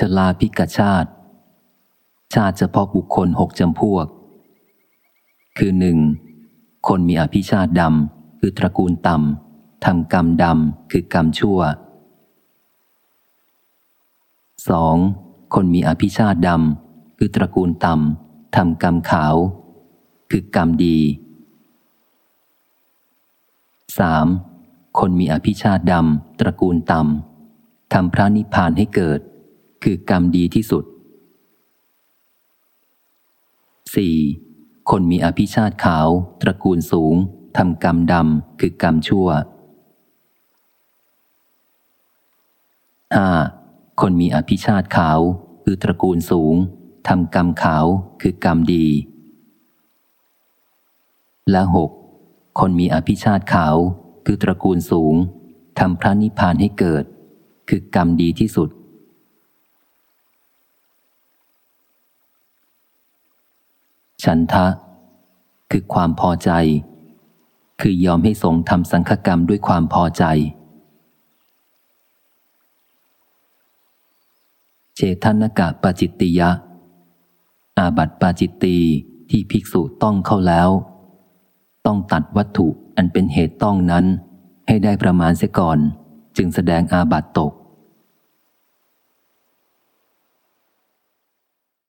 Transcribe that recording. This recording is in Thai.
ชลาพิกชาติ ชาติเฉพาะบุคคลหกจำพวก คือหนึ่งคนมีอภิชาติดำคือตระกูลต่ำทำกรรมดำคือกรรมชั่วสองคนมีอภิชาติดำคือตระกูลต่ำทำกรรมขาว คือกรรมดีสามคนมีอภิชาติดำตระกูลต่ำทำพระนิพพานให้เกิด คือกรรมดีที่สุด 4. คนมีอภิชาติขาว ตระกูลสูงทำกรรมดำคือกรรมชั่ว 5. คนมีอภิชาติขาว คือตระกูลสูงทำกรรมขาวคือกรรมดี และ 6. คนมีอภิชาติขาว คือตระกูลสูงทำพระนิพพานให้เกิด คือกรรมดีที่สุด ฉันทะ คือความพอใจ คือยอมให้สงฆ์ทำสังฆกรรมด้วยความพอใจ เจตนกะปาจิตติยะ อาบัติปาจิตตีที่ภิกษุต้องเข้าแล้ว ต้องตัดวัตถุอันเป็นเหตุต้องนั้น ให้ได้ประมาณเสียก่อน จึงแสดงอาบัติตก